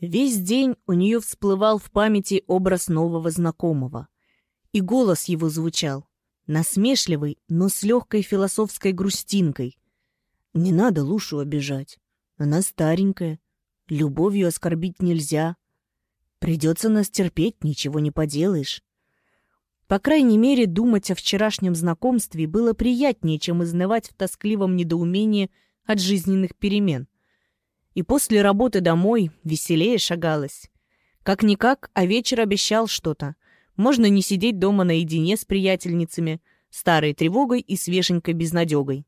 Весь день у нее всплывал в памяти образ нового знакомого. И голос его звучал, насмешливый, но с легкой философской грустинкой. «Не надо Лушу обижать. Она старенькая. Любовью оскорбить нельзя. Придется нас терпеть, ничего не поделаешь». По крайней мере, думать о вчерашнем знакомстве было приятнее, чем изнывать в тоскливом недоумении от жизненных перемен. И после работы домой веселее шагалось. Как-никак, а вечер обещал что-то. Можно не сидеть дома наедине с приятельницами, старой тревогой и свеженькой безнадегой.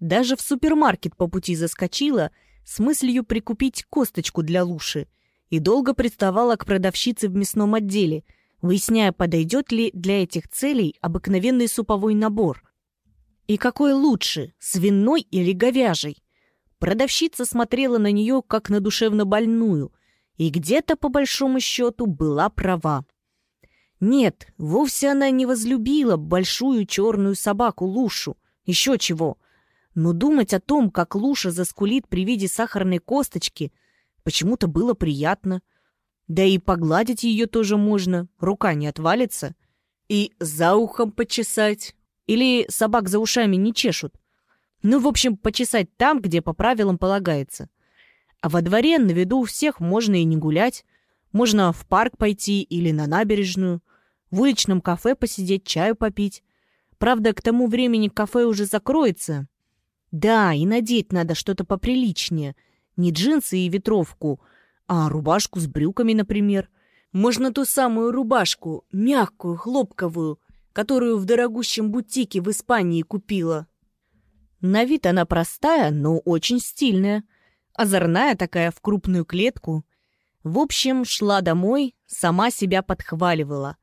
Даже в супермаркет по пути заскочила с мыслью прикупить косточку для луши и долго приставала к продавщице в мясном отделе – выясняя, подойдет ли для этих целей обыкновенный суповой набор. И какой лучше, свиной или говяжий? Продавщица смотрела на нее, как на душевно больную, и где-то, по большому счету, была права. Нет, вовсе она не возлюбила большую черную собаку Лушу, еще чего. Но думать о том, как Луша заскулит при виде сахарной косточки, почему-то было приятно — да и погладить ее тоже можно, рука не отвалится. И за ухом почесать. Или собак за ушами не чешут. Ну, в общем, почесать там, где по правилам полагается. А во дворе на виду у всех можно и не гулять. Можно в парк пойти или на набережную. В уличном кафе посидеть, чаю попить. Правда, к тому времени кафе уже закроется. Да, и надеть надо что-то поприличнее. Не джинсы и ветровку, а рубашку с брюками, например. Можно ту самую рубашку, мягкую, хлопковую, которую в дорогущем бутике в Испании купила. На вид она простая, но очень стильная. Озорная такая в крупную клетку. В общем, шла домой, сама себя подхваливала.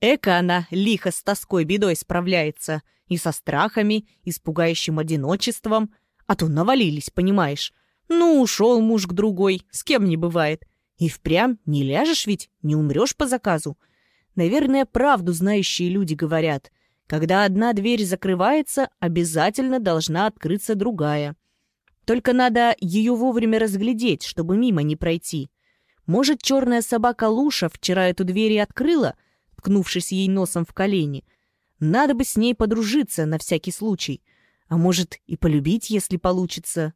Эка она лихо с тоской бедой справляется. И со страхами, и с пугающим одиночеством. А то навалились, понимаешь. Ну, ушел муж к другой, с кем не бывает. И впрямь не ляжешь ведь, не умрешь по заказу. Наверное, правду знающие люди говорят. Когда одна дверь закрывается, обязательно должна открыться другая. Только надо ее вовремя разглядеть, чтобы мимо не пройти. Может, черная собака Луша вчера эту дверь и открыла, ткнувшись ей носом в колени. Надо бы с ней подружиться на всякий случай. А может, и полюбить, если получится.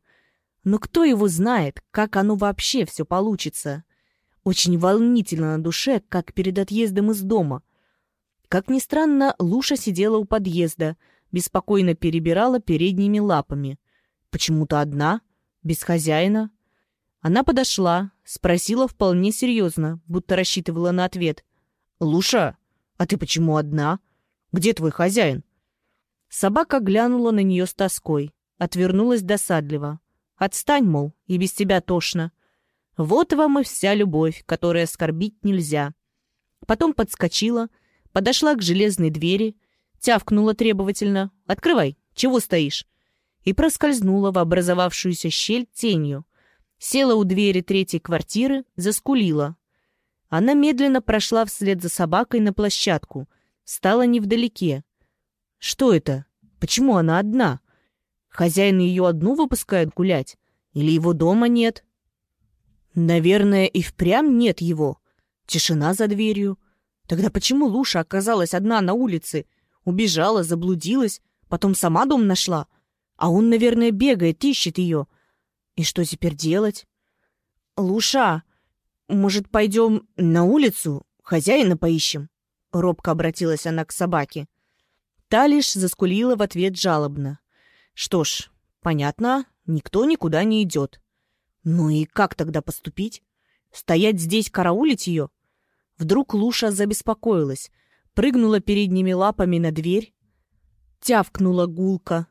Но кто его знает, как оно вообще все получится? Очень волнительно на душе, как перед отъездом из дома. Как ни странно, Луша сидела у подъезда, беспокойно перебирала передними лапами. Почему-то одна, без хозяина. Она подошла, спросила вполне серьезно, будто рассчитывала на ответ. «Луша, а ты почему одна? Где твой хозяин?» Собака глянула на нее с тоской, отвернулась досадливо. Отстань, мол, и без тебя тошно. Вот вам и вся любовь, которой оскорбить нельзя. Потом подскочила, подошла к железной двери, тявкнула требовательно. «Открывай, чего стоишь?» И проскользнула в образовавшуюся щель тенью. Села у двери третьей квартиры, заскулила. Она медленно прошла вслед за собакой на площадку, стала невдалеке. Что это? Почему она одна? Хозяин ее одну выпускает гулять? Или его дома нет? Наверное, и впрямь нет его. Тишина за дверью. Тогда почему Луша оказалась одна на улице? Убежала, заблудилась, потом сама дом нашла. А он, наверное, бегает, ищет ее. И что теперь делать? Луша, может, пойдем на улицу, хозяина поищем? Робко обратилась она к собаке. Та лишь заскулила в ответ жалобно. Что ж, понятно, никто никуда не идет. Ну и как тогда поступить? Стоять здесь, караулить ее? Вдруг Луша забеспокоилась, прыгнула передними лапами на дверь, тявкнула гулка.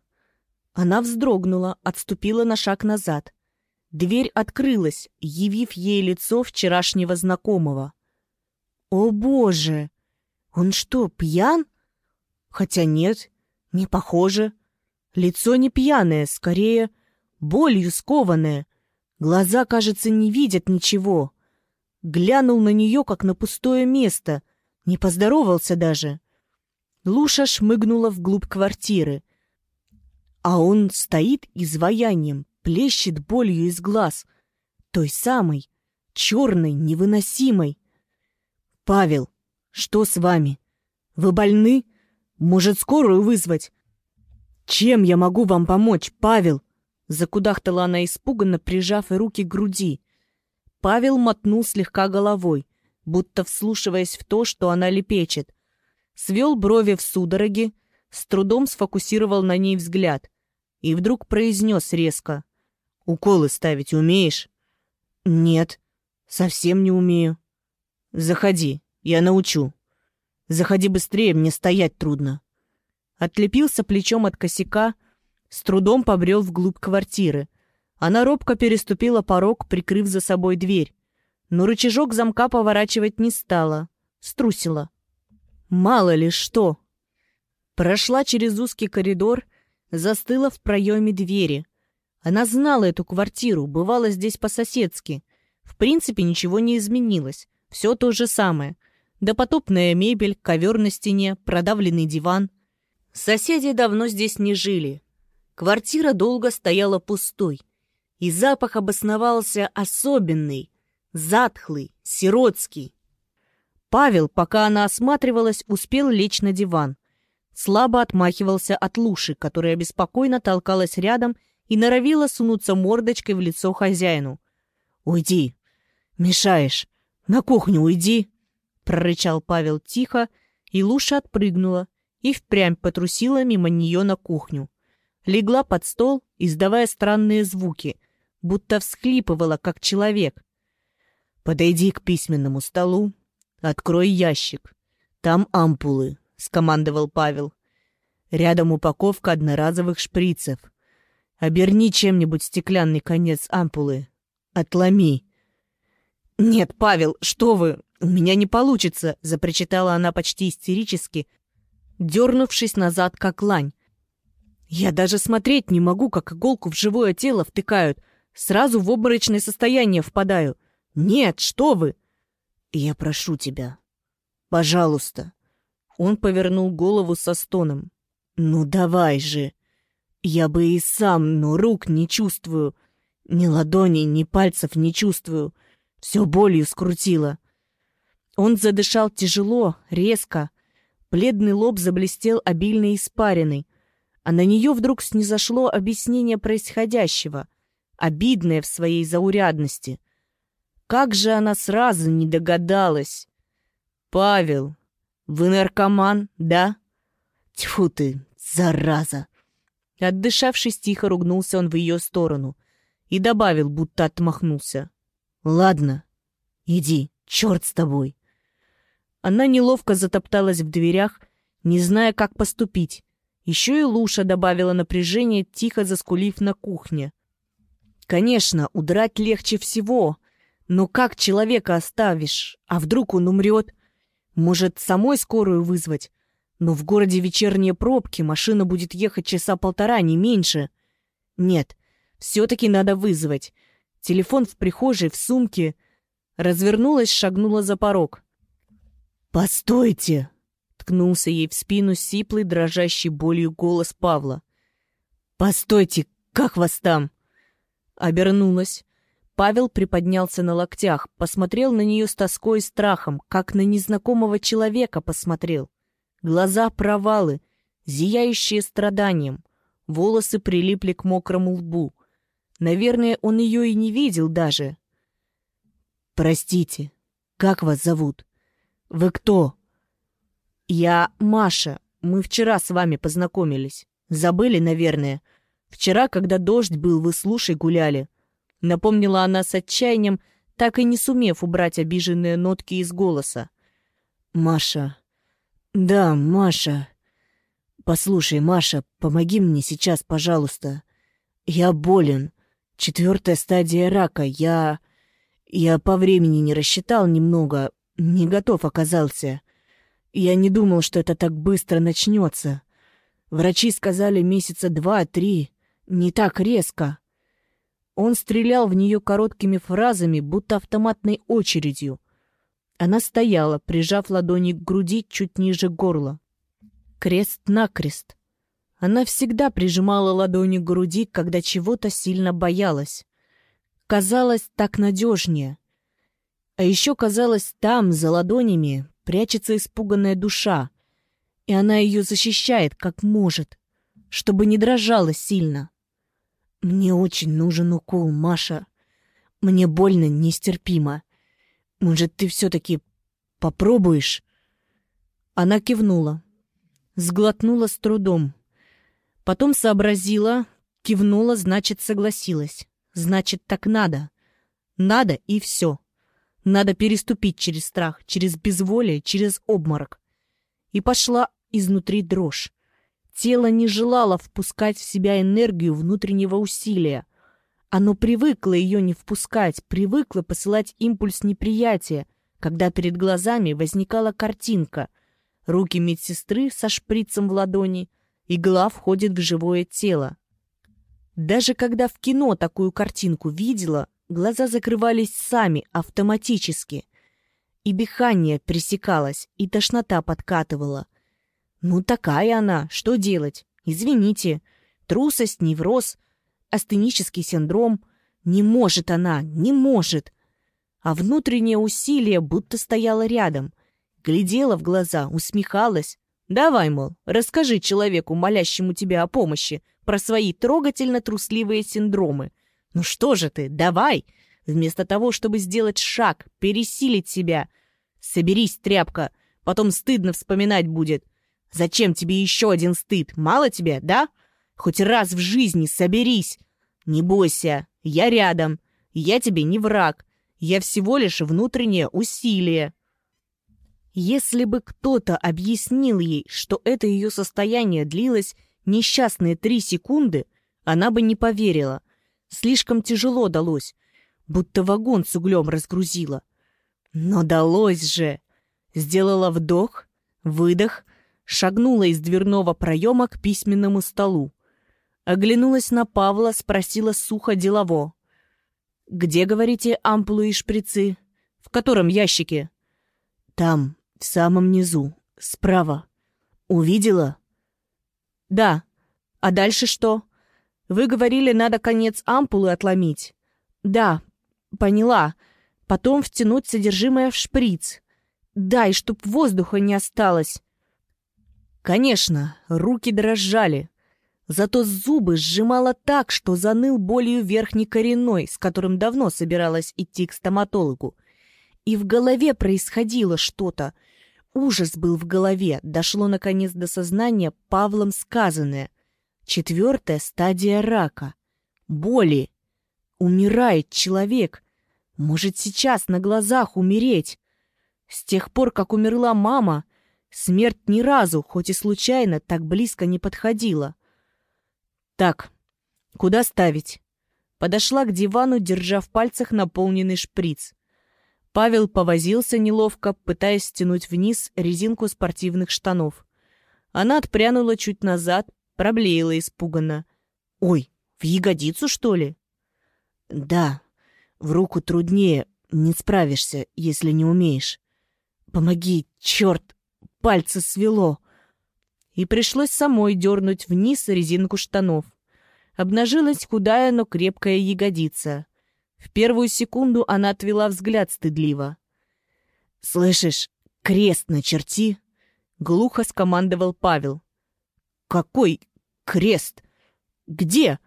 Она вздрогнула, отступила на шаг назад. Дверь открылась, явив ей лицо вчерашнего знакомого. «О, Боже! Он что, пьян?» «Хотя нет, не похоже. Лицо не пьяное, скорее, болью скованное. Глаза, кажется, не видят ничего. Глянул на нее, как на пустое место. Не поздоровался даже. Луша шмыгнула вглубь квартиры. А он стоит изваянием, плещет болью из глаз. Той самой, черной, невыносимой. «Павел, что с вами? Вы больны? Может, скорую вызвать? Чем я могу вам помочь, Павел?» Закудахтала она испуганно, прижав руки к груди. Павел мотнул слегка головой, будто вслушиваясь в то, что она лепечет. Свел брови в судороги, с трудом сфокусировал на ней взгляд и вдруг произнес резко. «Уколы ставить умеешь?» «Нет, совсем не умею». «Заходи, я научу. Заходи быстрее, мне стоять трудно». Отлепился плечом от косяка, с трудом побрел вглубь квартиры. Она робко переступила порог, прикрыв за собой дверь. Но рычажок замка поворачивать не стала. Струсила. Мало ли что. Прошла через узкий коридор, застыла в проеме двери. Она знала эту квартиру, бывала здесь по-соседски. В принципе, ничего не изменилось. Все то же самое. Допотопная мебель, ковер на стене, продавленный диван. Соседи давно здесь не жили. Квартира долго стояла пустой. И запах обосновался особенный, затхлый, сиротский. Павел, пока она осматривалась, успел лечь на диван. Слабо отмахивался от Луши, которая беспокойно толкалась рядом и норовила сунуться мордочкой в лицо хозяину. «Уйди! Мешаешь! На кухню уйди!» прорычал Павел тихо, и Луша отпрыгнула и впрямь потрусила мимо нее на кухню. Легла под стол, издавая странные звуки, будто всхлипывала, как человек. «Подойди к письменному столу, открой ящик. Там ампулы», — скомандовал Павел. «Рядом упаковка одноразовых шприцев. Оберни чем-нибудь стеклянный конец ампулы. Отломи». «Нет, Павел, что вы! У меня не получится!» — запричитала она почти истерически, дернувшись назад, как лань. «Я даже смотреть не могу, как иголку в живое тело втыкают. Сразу в обморочное состояние впадаю. Нет, что вы!» «Я прошу тебя. Пожалуйста». Он повернул голову со стоном. «Ну давай же! Я бы и сам, но рук не чувствую. Ни ладоней, ни пальцев не чувствую. Все болью скрутило». Он задышал тяжело, резко. Бледный лоб заблестел обильной испариной. А на нее вдруг снизошло объяснение происходящего — обидная в своей заурядности. Как же она сразу не догадалась? «Павел, вы наркоман, да?» «Тьфу ты, зараза!» Отдышавшись тихо, ругнулся он в ее сторону и добавил, будто отмахнулся. «Ладно, иди, черт с тобой!» Она неловко затопталась в дверях, не зная, как поступить. Еще и Луша добавила напряжение, тихо заскулив на кухне. Конечно, удрать легче всего. Но как человека оставишь? А вдруг он умрет? Может, самой скорую вызвать? Но в городе вечерние пробки, машина будет ехать часа полтора, не меньше. Нет, все-таки надо вызвать. Телефон в прихожей, в сумке. Развернулась, шагнула за порог. «Постойте!» — ткнулся ей в спину сиплый, дрожащий болью голос Павла. «Постойте, как вас там?» Обернулась. Павел приподнялся на локтях, посмотрел на нее с тоской и страхом, как на незнакомого человека посмотрел. Глаза провалы, зияющие страданием. Волосы прилипли к мокрому лбу. Наверное, он ее и не видел даже. «Простите, как вас зовут? Вы кто?» «Я Маша. Мы вчера с вами познакомились. Забыли, наверное. Вчера, когда дождь был, вы слушай гуляли. Напомнила она с отчаянием, так и не сумев убрать обиженные нотки из голоса. Маша. Да, Маша. Послушай, Маша, помоги мне сейчас, пожалуйста. Я болен. Четвертая стадия рака. Я... Я по времени не рассчитал немного. Не готов оказался. Я не думал, что это так быстро начнется. Врачи сказали месяца два-три. Не так резко. Он стрелял в нее короткими фразами, будто автоматной очередью. Она стояла, прижав ладони к груди чуть ниже горла. Крест-накрест. Она всегда прижимала ладони к груди, когда чего-то сильно боялась. Казалось так надежнее. А еще, казалось, там, за ладонями, прячется испуганная душа, и она ее защищает, как может, чтобы не дрожала сильно. «Мне очень нужен укол, Маша. Мне больно нестерпимо. Может, ты все-таки попробуешь?» Она кивнула. Сглотнула с трудом. Потом сообразила, кивнула, значит, согласилась. Значит, так надо. Надо и все. Надо переступить через страх, через безволие, через обморок. И пошла изнутри дрожь. Тело не желало впускать в себя энергию внутреннего усилия. Оно привыкло ее не впускать, привыкло посылать импульс неприятия, когда перед глазами возникала картинка. Руки медсестры со шприцем в ладони, игла входит в живое тело. Даже когда в кино такую картинку видела, Глаза закрывались сами, автоматически. И дыхание пресекалось, и тошнота подкатывала. Ну, такая она, что делать? Извините. Трусость, невроз, астенический синдром. Не может она, не может. А внутреннее усилие будто стояло рядом. Глядела в глаза, усмехалась. Давай, мол, расскажи человеку, молящему тебя о помощи, про свои трогательно-трусливые синдромы. Ну что же ты, давай! Вместо того, чтобы сделать шаг, пересилить себя. Соберись, тряпка, потом стыдно вспоминать будет. Зачем тебе еще один стыд? Мало тебе, да? Хоть раз в жизни соберись. Не бойся, я рядом. Я тебе не враг. Я всего лишь внутреннее усилие. Если бы кто-то объяснил ей, что это ее состояние длилось несчастные три секунды, она бы не поверила — Слишком тяжело далось, будто вагон с углем разгрузила. Но далось же! Сделала вдох, выдох, шагнула из дверного проема к письменному столу. Оглянулась на Павла, спросила сухо делово. «Где, говорите, ампулы и шприцы? В котором ящике?» «Там, в самом низу, справа. Увидела?» «Да. А дальше что?» Вы говорили, надо конец ампулы отломить. Да, поняла. Потом втянуть содержимое в шприц. Да, и чтоб воздуха не осталось. Конечно, руки дрожали. Зато зубы сжимала так, что заныл болью верхний коренной, с которым давно собиралась идти к стоматологу. И в голове происходило что-то. Ужас был в голове, дошло наконец до сознания Павлом сказанное — Четвертая стадия рака. Боли. Умирает человек. Может сейчас на глазах умереть. С тех пор, как умерла мама, смерть ни разу, хоть и случайно, так близко не подходила. Так, куда ставить? Подошла к дивану, держа в пальцах наполненный шприц. Павел повозился неловко, пытаясь стянуть вниз резинку спортивных штанов. Она отпрянула чуть назад, Проблеяла испуганно. «Ой, в ягодицу, что ли?» «Да, в руку труднее, не справишься, если не умеешь. Помоги, черт, пальцы свело!» И пришлось самой дернуть вниз резинку штанов. Обнажилась худая, но крепкая ягодица. В первую секунду она отвела взгляд стыдливо. «Слышишь, крест на черти!» — глухо скомандовал Павел. «Какой Крест! Где?»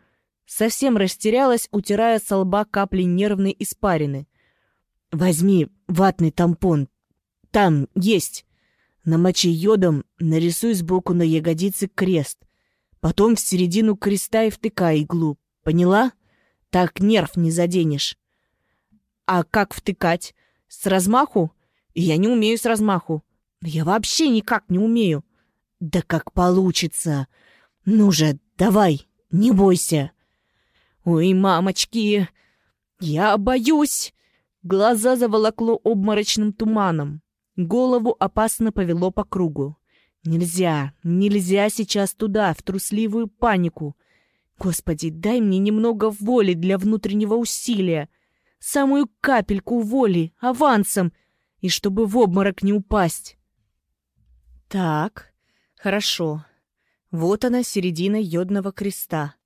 Совсем растерялась, утирая со лба капли нервной испарины. «Возьми ватный тампон. Там есть. Намочи йодом, нарисуй сбоку на ягодице крест. Потом в середину креста и втыкай иглу. Поняла? Так нерв не заденешь». «А как втыкать? С размаху? Я не умею с размаху. Я вообще никак не умею». «Да как получится!» «Ну же, давай, не бойся!» «Ой, мамочки, я боюсь!» Глаза заволокло обморочным туманом. Голову опасно повело по кругу. «Нельзя, нельзя сейчас туда, в трусливую панику!» «Господи, дай мне немного воли для внутреннего усилия!» «Самую капельку воли, авансом!» «И чтобы в обморок не упасть!» «Так, хорошо, вот она, середина йодного креста.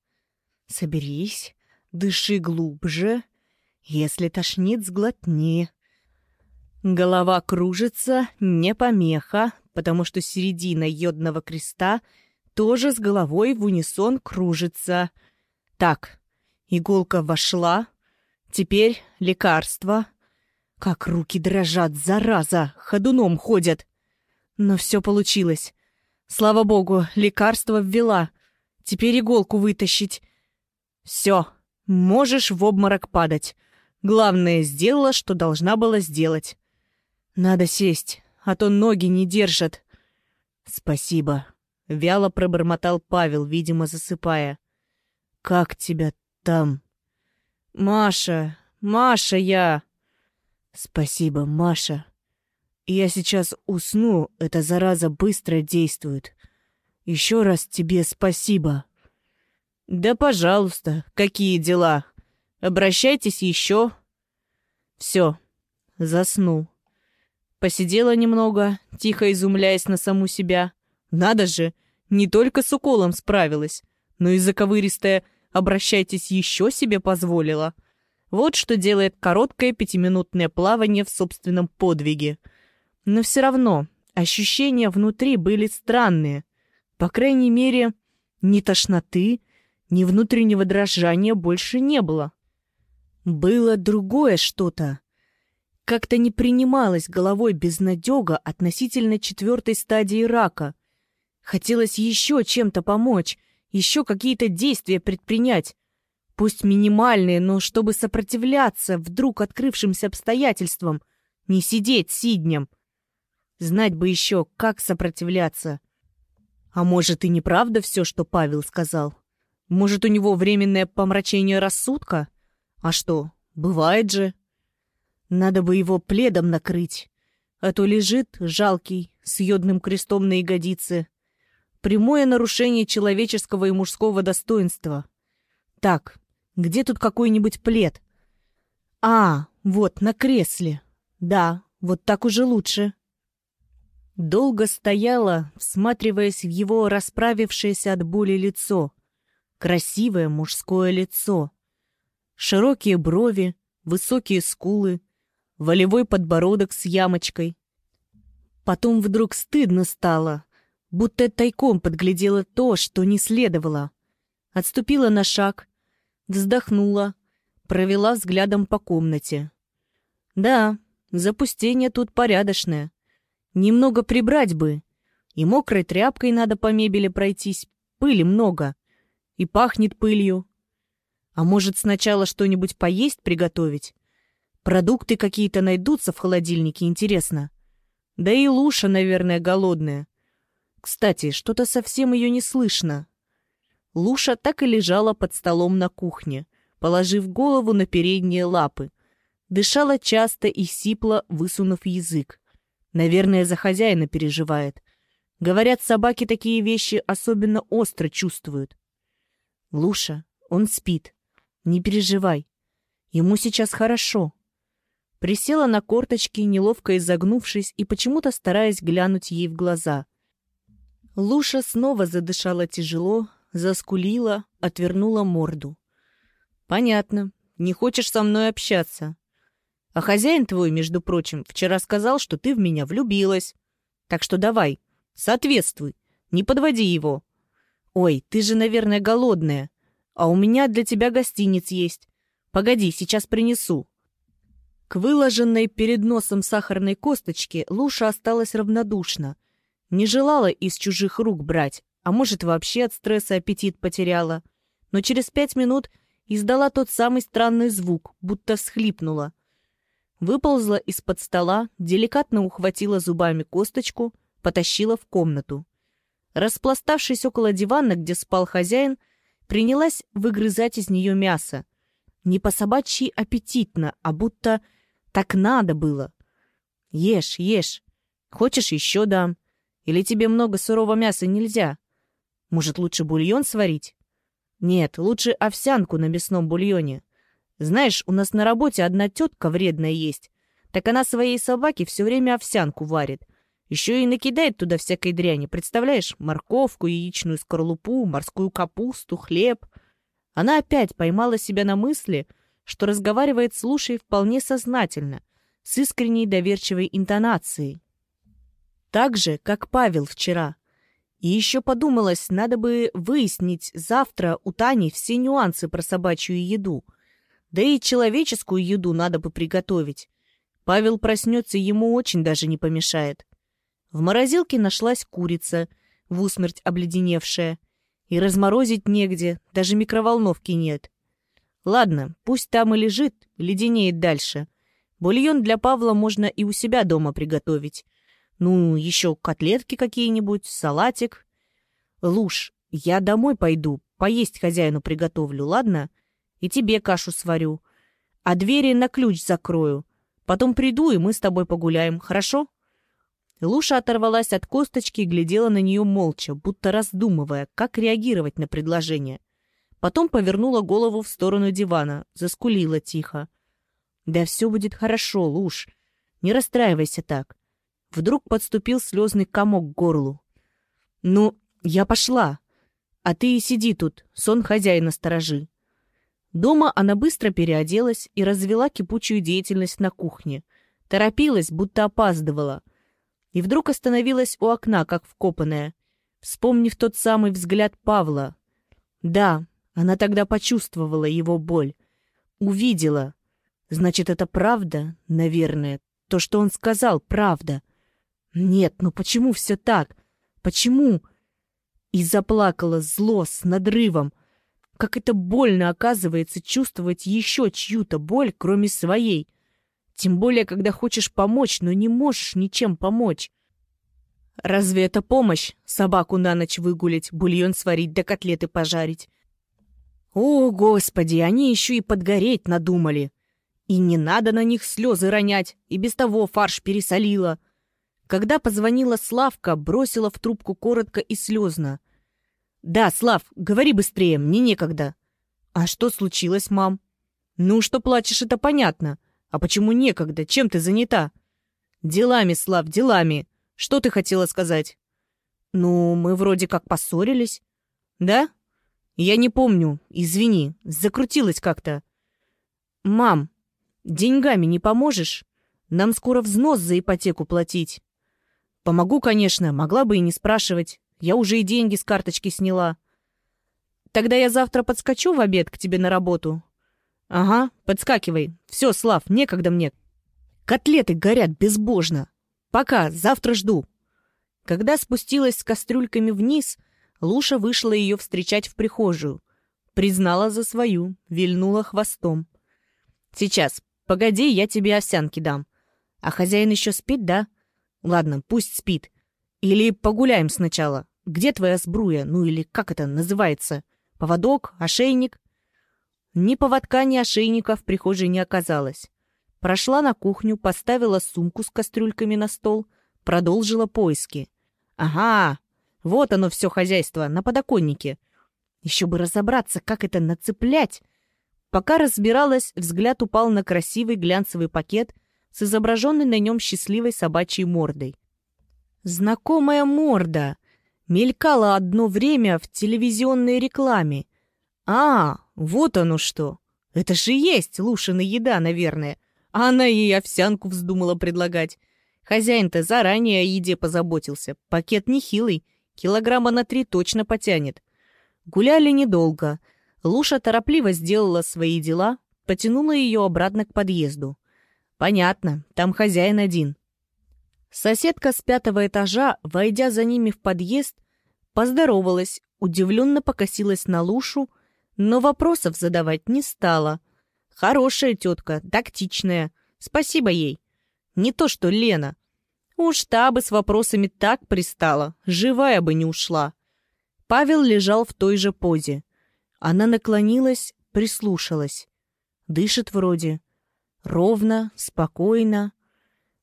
Соберись, дыши глубже. Если тошнит, сглотни. Голова кружится, не помеха, потому что середина йодного креста тоже с головой в унисон кружится. Так, иголка вошла, теперь лекарство. Как руки дрожат, зараза, ходуном ходят. Но все получилось. Слава богу, лекарство ввела. Теперь иголку вытащить. Все, можешь в обморок падать. Главное, сделала, что должна была сделать. Надо сесть, а то ноги не держат. Спасибо. Вяло пробормотал Павел, видимо, засыпая. Как тебя там? Маша, Маша я. Спасибо, Маша. Я сейчас усну, эта зараза быстро действует. Еще раз тебе спасибо. Да, пожалуйста, какие дела? Обращайтесь еще. Все, заснул. Посидела немного, тихо изумляясь на саму себя. Надо же, не только с уколом справилась, но и заковыристая «обращайтесь еще» себе позволила. Вот что делает короткое пятиминутное плавание в собственном подвиге. Но все равно ощущения внутри были странные. По крайней мере, ни тошноты, ни внутреннего дрожания больше не было. Было другое что-то. Как-то не принималась головой безнадега относительно четвертой стадии рака. Хотелось еще чем-то помочь, еще какие-то действия предпринять. Пусть минимальные, но чтобы сопротивляться вдруг открывшимся обстоятельствам, не сидеть сиднем. Знать бы еще, как сопротивляться. А может, и неправда все, что Павел сказал? Может, у него временное помрачение рассудка? А что, бывает же. Надо бы его пледом накрыть, а то лежит жалкий, с йодным крестом на ягодице. Прямое нарушение человеческого и мужского достоинства. Так, где тут какой-нибудь плед? А, вот, на кресле. Да, вот так уже лучше. Долго стояла, всматриваясь в его расправившееся от боли лицо. Красивое мужское лицо. Широкие брови, высокие скулы, волевой подбородок с ямочкой. Потом вдруг стыдно стало, будто тайком подглядела то, что не следовало. Отступила на шаг, вздохнула, провела взглядом по комнате. Да, запустение тут порядочное. Немного прибрать бы. И мокрой тряпкой надо по мебели пройтись, пыли много. И пахнет пылью. А может, сначала что-нибудь поесть приготовить? Продукты какие-то найдутся в холодильнике, интересно. Да и Луша, наверное, голодная. Кстати, что-то совсем ее не слышно. Луша так и лежала под столом на кухне, положив голову на передние лапы. Дышала часто и сипло, высунув язык. Наверное, за хозяина переживает. Говорят, собаки такие вещи особенно остро чувствуют. Луша, он спит. Не переживай. Ему сейчас хорошо. Присела на корточки, неловко изогнувшись и почему-то стараясь глянуть ей в глаза. Луша снова задышала тяжело, заскулила, отвернула морду. «Понятно. Не хочешь со мной общаться. А хозяин твой, между прочим, вчера сказал, что ты в меня влюбилась. Так что давай, соответствуй, не подводи его. Ой, ты же, наверное, голодная. А у меня для тебя гостиниц есть. Погоди, сейчас принесу». К выложенной перед носом сахарной косточке Луша осталась равнодушна. Не желала из чужих рук брать, а может, вообще от стресса аппетит потеряла. Но через пять минут издала тот самый странный звук, будто всхлипнула. Выползла из-под стола, деликатно ухватила зубами косточку, потащила в комнату. Распластавшись около дивана, где спал хозяин, принялась выгрызать из нее мясо. Не по-собачьи аппетитно, а будто так надо было. Ешь, ешь. Хочешь, еще дам. Или тебе много сырого мяса нельзя? Может, лучше бульон сварить? Нет, лучше овсянку на мясном бульоне. Знаешь, у нас на работе одна тетка вредная есть. Так она своей собаке все время овсянку варит. Еще и накидает туда всякой дряни, представляешь? Морковку, яичную скорлупу, морскую капусту, хлеб. Она опять поймала себя на мысли, что разговаривает с Лушей вполне сознательно, с искренней доверчивой интонацией. Так же, как Павел вчера. И еще подумалось, надо бы выяснить завтра у Тани все нюансы про собачью еду. Да и человеческую еду надо бы приготовить. Павел проснется, ему очень даже не помешает. В морозилке нашлась курица, в усмерть обледеневшая. И разморозить негде, даже микроволновки нет. Ладно, пусть там и лежит, леденеет дальше. Бульон для Павла можно и у себя дома приготовить. Ну, еще котлетки какие-нибудь, салатик. Луж, я домой пойду, поесть хозяину приготовлю, ладно? И тебе кашу сварю. А двери на ключ закрою. Потом приду, и мы с тобой погуляем, хорошо?» Луша оторвалась от косточки и глядела на нее молча, будто раздумывая, как реагировать на предложение. Потом повернула голову в сторону дивана, заскулила тихо. «Да все будет хорошо, Луш. Не расстраивайся так». Вдруг подступил слезный комок к горлу. «Ну, я пошла. А ты и сиди тут, сон хозяина сторожи». Дома она быстро переоделась и развела кипучую деятельность на кухне. Торопилась, будто опаздывала — и вдруг остановилась у окна, как вкопанная, вспомнив тот самый взгляд Павла. Да, она тогда почувствовала его боль. Увидела. Значит, это правда, наверное. То, что он сказал, правда. Нет, ну почему все так? Почему? И заплакала зло, с надрывом. Как это больно, оказывается, чувствовать еще чью-то боль, кроме своей — тем более, когда хочешь помочь, но не можешь ничем помочь. Разве это помощь? Собаку на ночь выгулить, бульон сварить да котлеты пожарить. О, Господи, они еще и подгореть надумали. И не надо на них слезы ронять, и без того фарш пересолила. Когда позвонила Славка, бросила в трубку коротко и слезно. «Да, Слав, говори быстрее, мне некогда». «А что случилось, мам?» «Ну, что плачешь, это понятно. А почему некогда? Чем ты занята? Делами, Слав, делами. Что ты хотела сказать? Ну, мы вроде как поссорились. Да? Я не помню. Извини, закрутилась как-то. Мам, деньгами не поможешь? Нам скоро взнос за ипотеку платить. Помогу, конечно, могла бы и не спрашивать. Я уже и деньги с карточки сняла. Тогда я завтра подскочу в обед к тебе на работу. «Ага, подскакивай. Все, Слав, некогда мне. Котлеты горят безбожно. Пока, завтра жду». Когда спустилась с кастрюльками вниз, Луша вышла ее встречать в прихожую. Признала за свою, вильнула хвостом. «Сейчас, погоди, я тебе овсянки дам. А хозяин еще спит, да? Ладно, пусть спит. Или погуляем сначала. Где твоя сбруя? Ну или как это называется? Поводок? Ошейник?» Ни поводка, ни ошейника в прихожей не оказалось. Прошла на кухню, поставила сумку с кастрюльками на стол, продолжила поиски. Ага, вот оно все хозяйство, на подоконнике. Еще бы разобраться, как это нацеплять. Пока разбиралась, взгляд упал на красивый глянцевый пакет с изображенной на нем счастливой собачьей мордой. Знакомая морда мелькала одно время в телевизионной рекламе. А, вот оно что. Это же есть Лушина еда, наверное. А она ей овсянку вздумала предлагать. Хозяин-то заранее о еде позаботился. Пакет нехилый, килограмма на три точно потянет. Гуляли недолго. Луша торопливо сделала свои дела, потянула ее обратно к подъезду. Понятно, там хозяин один. Соседка с пятого этажа, войдя за ними в подъезд, поздоровалась, удивленно покосилась на Лушу, но вопросов задавать не стала. Хорошая тетка, тактичная. Спасибо ей. Не то что Лена. Уж та бы с вопросами так пристала, живая бы не ушла. Павел лежал в той же позе. Она наклонилась, прислушалась. Дышит вроде. Ровно, спокойно.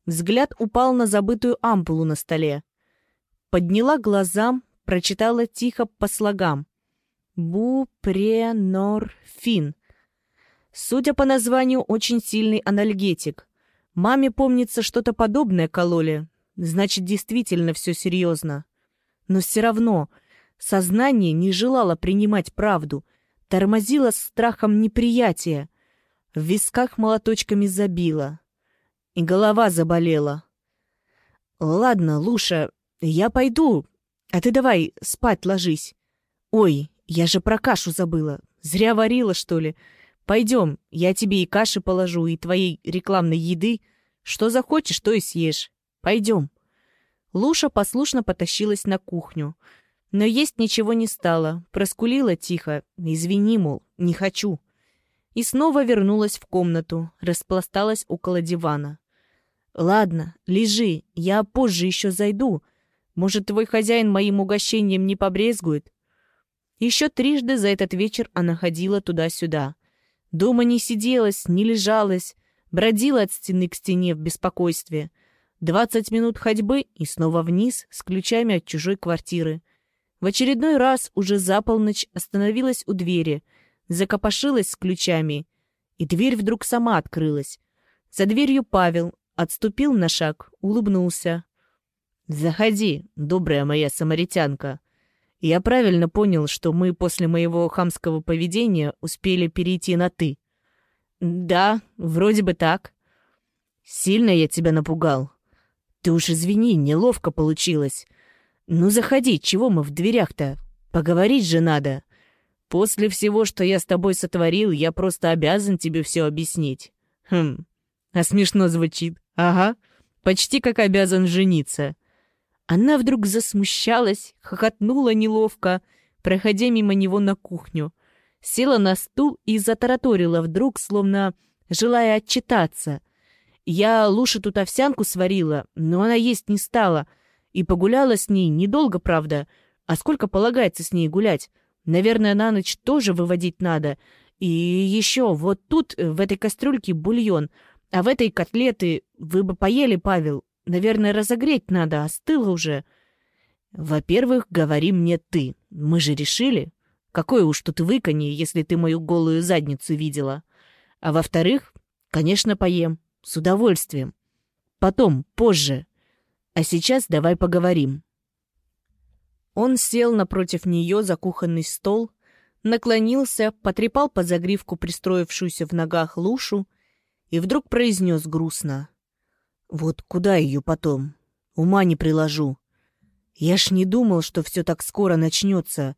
Взгляд упал на забытую ампулу на столе. Подняла глазам, прочитала тихо по слогам. Бупренорфин. Судя по названию, очень сильный анальгетик. Маме, помнится, что-то подобное кололи. Значит, действительно все серьезно. Но все равно сознание не желало принимать правду, тормозило страхом неприятия. В висках молоточками забило. и голова заболела. Ладно, Луша, я пойду, а ты давай спать ложись. Ой, я же про кашу забыла. Зря варила, что ли. Пойдем, я тебе и каши положу, и твоей рекламной еды. Что захочешь, то и съешь. Пойдем. Луша послушно потащилась на кухню. Но есть ничего не стало, проскулила тихо. Извини, мол, не хочу. И снова вернулась в комнату, распласталась около дивана. «Ладно, лежи, я позже еще зайду. Может, твой хозяин моим угощением не побрезгует?» Еще трижды за этот вечер она ходила туда-сюда. Дома не сиделась, не лежалась, бродила от стены к стене в беспокойстве. Двадцать минут ходьбы и снова вниз с ключами от чужой квартиры. В очередной раз уже за полночь остановилась у двери, закопошилась с ключами, и дверь вдруг сама открылась. За дверью Павел отступил на шаг, улыбнулся. «Заходи, добрая моя самаритянка. Я правильно понял, что мы после моего хамского поведения успели перейти на «ты». «Да, вроде бы так». «Сильно я тебя напугал?» «Ты уж извини, неловко получилось. «Ну заходи, чего мы в дверях-то? Поговорить же надо. После всего, что я с тобой сотворил, я просто обязан тебе все объяснить». «Хм, а смешно звучит. Ага, почти как обязан жениться». Она вдруг засмущалась, хохотнула неловко, проходя мимо него на кухню. Села на стул и затараторила вдруг, словно желая отчитаться. «Я лучше тут овсянку сварила, но она есть не стала» И погуляла с ней недолго, правда. А сколько полагается с ней гулять? Наверное, на ночь тоже выводить надо. И еще, вот тут, в этой кастрюльке бульон, а в этой котлеты вы бы поели, Павел. Наверное, разогреть надо, остыло уже. Во-первых, говори мне ты. Мы же решили. Какое уж тут выканье, если ты мою голую задницу видела. А во-вторых, конечно, поем. С удовольствием. Потом, позже. А сейчас давай поговорим». Он сел напротив нее за кухонный стол, наклонился, потрепал по загривку пристроившуюся в ногах Лушу и вдруг произнес грустно. «Вот куда ее потом? Ума не приложу. Я ж не думал, что все так скоро начнется.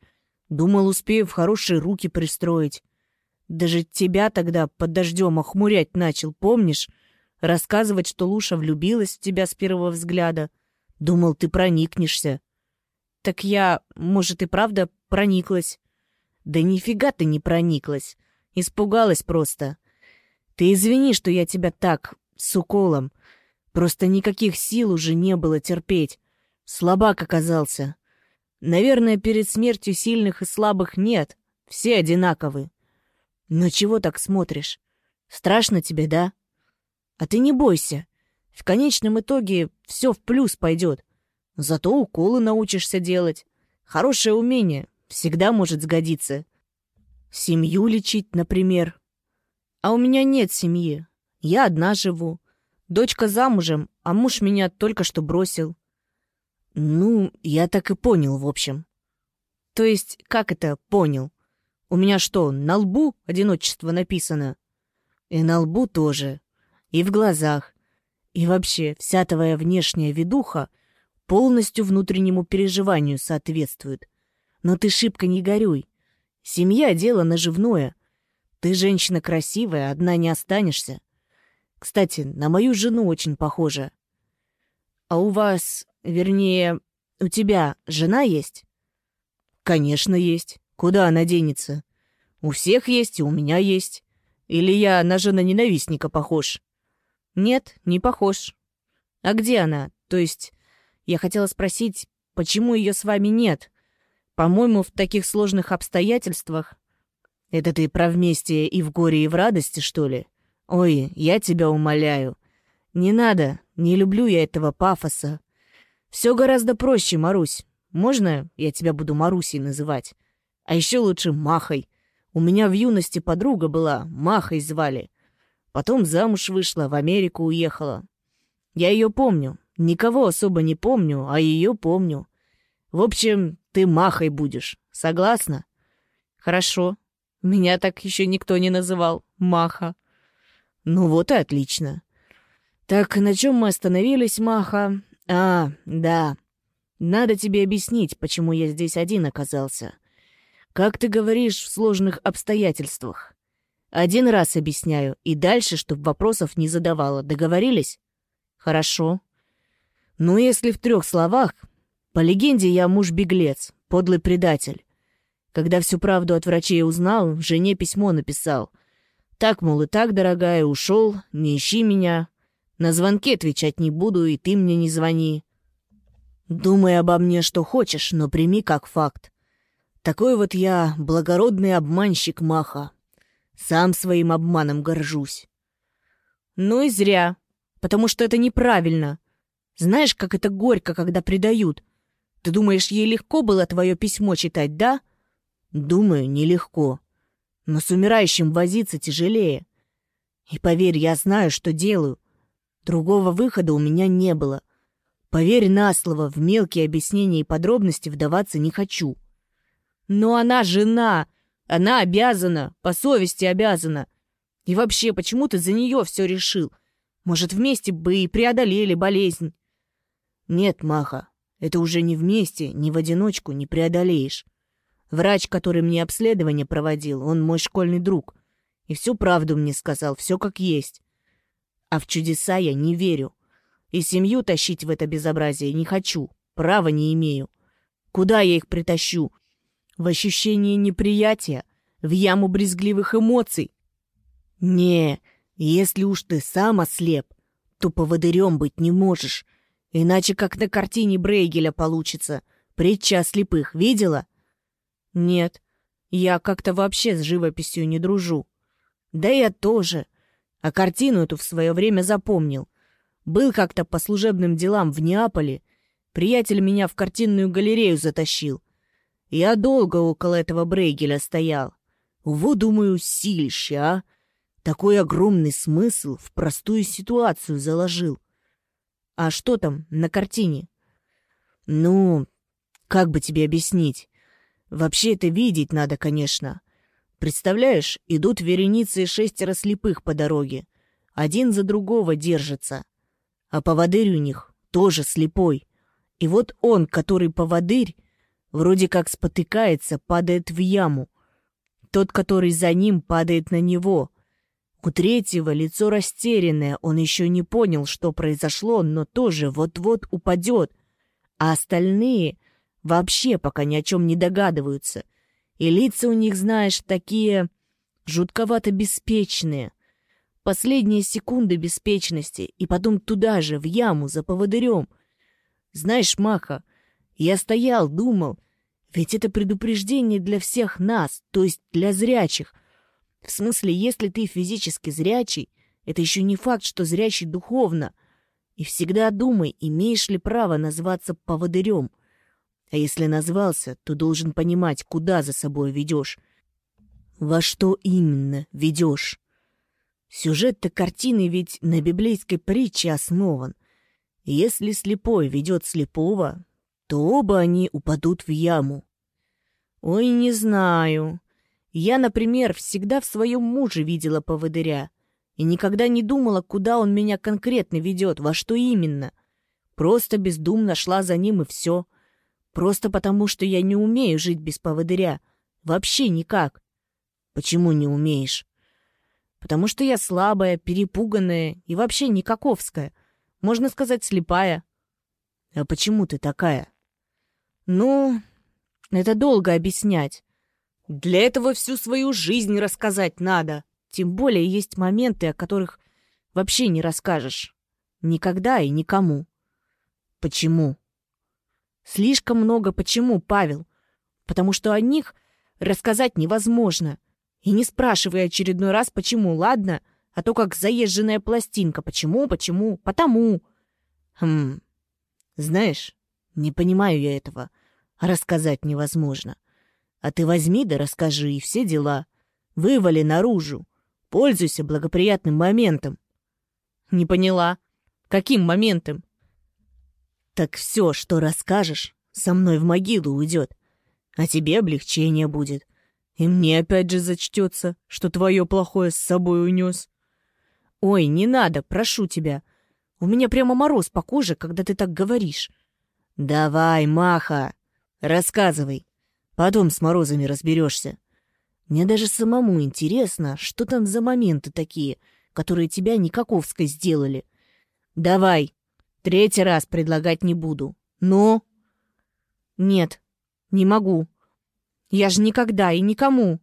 Думал, успею в хорошие руки пристроить. Даже тебя тогда под дождем охмурять начал, помнишь? Рассказывать, что Луша влюбилась в тебя с первого взгляда. Думал, ты проникнешься. Так я, может, и правда прониклась. Да нифига ты не прониклась. Испугалась просто. Ты извини, что я тебя так, с уколом. Просто никаких сил уже не было терпеть. Слабак оказался. Наверное, перед смертью сильных и слабых нет. Все одинаковы. Но чего так смотришь? Страшно тебе, да? А ты не бойся. В конечном итоге все в плюс пойдет. Зато уколы научишься делать. Хорошее умение всегда может сгодиться. Семью лечить, например. А у меня нет семьи. Я одна живу. Дочка замужем, а муж меня только что бросил. Ну, я так и понял, в общем. То есть, как это понял? У меня что, на лбу одиночество написано? И на лбу тоже и в глазах. И вообще, вся твоя внешняя ведуха полностью внутреннему переживанию соответствует. Но ты шибко не горюй. Семья — дело наживное. Ты женщина красивая, одна не останешься. Кстати, на мою жену очень похожа. А у вас, вернее, у тебя жена есть? Конечно, есть. Куда она денется? У всех есть, и у меня есть. Или я на жена-ненавистника похож? «Нет, не похож». «А где она? То есть, я хотела спросить, почему ее с вами нет? По-моему, в таких сложных обстоятельствах...» «Это ты про вместе и в горе, и в радости, что ли? Ой, я тебя умоляю. Не надо, не люблю я этого пафоса. Все гораздо проще, Марусь. Можно я тебя буду Марусей называть? А еще лучше Махой. У меня в юности подруга была, Махой звали. Потом замуж вышла, в Америку уехала. Я ее помню. Никого особо не помню, а ее помню. В общем, ты махой будешь. Согласна? Хорошо. Меня так еще никто не называл. Маха. Ну вот и отлично. Так, на чем мы остановились, Маха? А, да. Надо тебе объяснить, почему я здесь один оказался. Как ты говоришь, в сложных обстоятельствах. Один раз объясняю, и дальше, чтоб вопросов не задавала. Договорились? Хорошо. Ну, если в трех словах, по легенде я муж-беглец, подлый предатель. Когда всю правду от врачей узнал, жене письмо написал. Так, мол, и так, дорогая, ушел, не ищи меня. На звонки отвечать не буду, и ты мне не звони. Думай обо мне, что хочешь, но прими как факт. Такой вот я благородный обманщик Маха. Сам своим обманом горжусь. Ну и зря, потому что это неправильно. Знаешь, как это горько, когда предают. Ты думаешь, ей легко было твое письмо читать, да? Думаю, нелегко. Но с умирающим возиться тяжелее. И поверь, я знаю, что делаю. Другого выхода у меня не было. Поверь на слово, в мелкие объяснения и подробности вдаваться не хочу. Но она жена, она обязана, по совести обязана. И вообще, почему ты за нее все решил? Может, вместе бы и преодолели болезнь? Нет, Маха, это уже не вместе, ни в одиночку не преодолеешь. Врач, который мне обследование проводил, он мой школьный друг. И всю правду мне сказал, все как есть. А в чудеса я не верю. И семью тащить в это безобразие не хочу, права не имею. Куда я их притащу? в ощущение неприятия, в яму брезгливых эмоций. Не, если уж ты сам ослеп, то поводырем быть не можешь, иначе как на картине Брейгеля получится. Притча слепых видела? Нет, я как-то вообще с живописью не дружу. Да я тоже. А картину эту в свое время запомнил. Был как-то по служебным делам в Неаполе. Приятель меня в картинную галерею затащил. Я долго около этого Брейгеля стоял. Вот, думаю, сильще, а? Такой огромный смысл в простую ситуацию заложил. А что там на картине? Ну, как бы тебе объяснить? Вообще это видеть надо, конечно. Представляешь, идут вереницы шестеро слепых по дороге. Один за другого держится. А поводырь у них тоже слепой. И вот он, который поводырь, Вроде как спотыкается, падает в яму. Тот, который за ним, падает на него. У третьего лицо растерянное, он еще не понял, что произошло, но тоже вот-вот упадет. А остальные вообще пока ни о чем не догадываются. И лица у них, знаешь, такие жутковато беспечные. Последние секунды беспечности, и потом туда же, в яму, за поводырем. Знаешь, Маха, я стоял, думал, ведь это предупреждение для всех нас, то есть для зрячих. В смысле, если ты физически зрячий, это еще не факт, что зрячий духовно. И всегда думай, имеешь ли право назваться поводырем. А если назвался, то должен понимать, куда за собой ведешь. Во что именно ведешь. Сюжет-то картины ведь на библейской притче основан. Если слепой ведет слепого, то оба они упадут в яму. Ой, не знаю. Я, например, всегда в своем муже видела поводыря и никогда не думала, куда он меня конкретно ведет, во что именно. Просто бездумно шла за ним и все. Просто потому, что я не умею жить без поводыря. Вообще никак. Почему не умеешь? Потому что я слабая, перепуганная и вообще никаковская. Можно сказать, слепая. А почему ты такая? Ну, это долго объяснять. Для этого всю свою жизнь рассказать надо. Тем более есть моменты, о которых вообще не расскажешь. Никогда и никому. Почему? Слишком много почему, Павел. Потому что о них рассказать невозможно. И не спрашивай очередной раз, почему, ладно? А то как заезженная пластинка. Почему, почему, потому. Хм, знаешь, не понимаю я этого рассказать невозможно. А ты возьми да расскажи, и все дела. Вывали наружу. Пользуйся благоприятным моментом. Не поняла. Каким моментом? Так все, что расскажешь, со мной в могилу уйдет. А тебе облегчение будет. И мне опять же зачтется, что твое плохое с собой унес. Ой, не надо, прошу тебя. У меня прямо мороз по коже, когда ты так говоришь. Давай, Маха, рассказывай. Потом с морозами разберешься. Мне даже самому интересно, что там за моменты такие, которые тебя Никаковской сделали. Давай, третий раз предлагать не буду. Ну? Нет, не могу. Я же никогда и никому.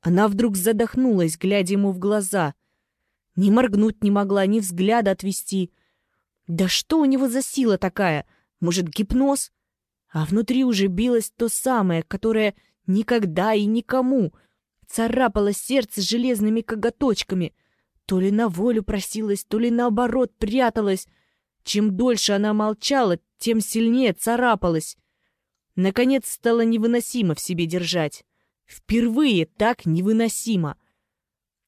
Она вдруг задохнулась, глядя ему в глаза. Ни моргнуть не могла, ни взгляда отвести. Да что у него за сила такая? Может, гипноз? А внутри уже билось то самое, которое никогда и никому царапало сердце железными коготочками. То ли на волю просилась, то ли наоборот пряталась. Чем дольше она молчала, тем сильнее царапалась. Наконец стало невыносимо в себе держать. Впервые так невыносимо.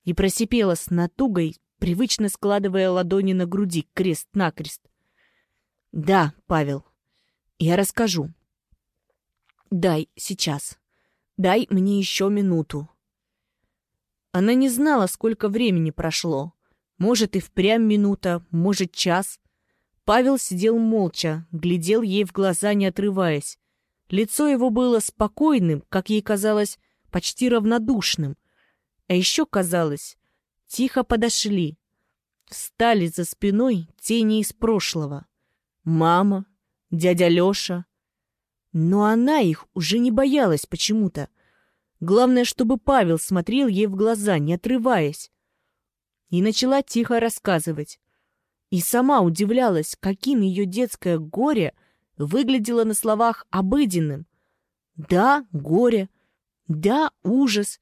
И просипела с натугой, привычно складывая ладони на груди крест-накрест. «Да, Павел, я расскажу. Дай сейчас. Дай мне еще минуту». Она не знала, сколько времени прошло. Может, и впрямь минута, может, час. Павел сидел молча, глядел ей в глаза, не отрываясь. Лицо его было спокойным, как ей казалось, почти равнодушным. А еще казалось, тихо подошли. Встали за спиной тени из прошлого. Мама, дядя Леша. Но она их уже не боялась почему-то. Главное, чтобы Павел смотрел ей в глаза, не отрываясь. И начала тихо рассказывать. И сама удивлялась, каким ее детское горе выглядело на словах обыденным. Да, горе. Да, ужас.